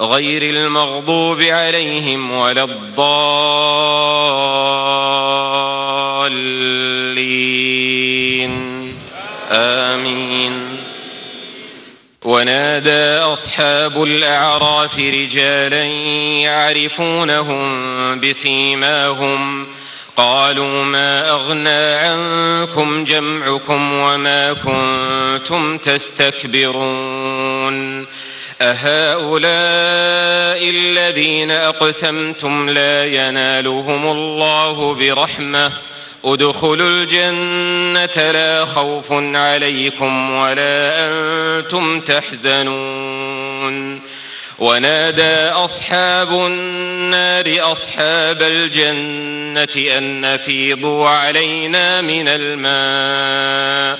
غير المغضوب عليهم ولا الضالين. آمين. ونادى أصحاب الأعراف رجالا يعرفونهم بسيماهم. قالوا ما أغنى عنكم جمعكم وما كنتم تستكبرون. أهؤلاء الذين أقسمتم لا ينالهم الله برحمة. ادخلوا الجنة لا خوف عليكم ولا أنتم تحزنون. ونادى أصحاب النار أصحاب الجنة أن أفيضوا علينا من الماء.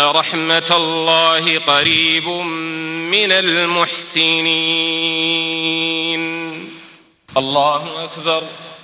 ان رحمة الله قريب من المحسنين. الله أكبر.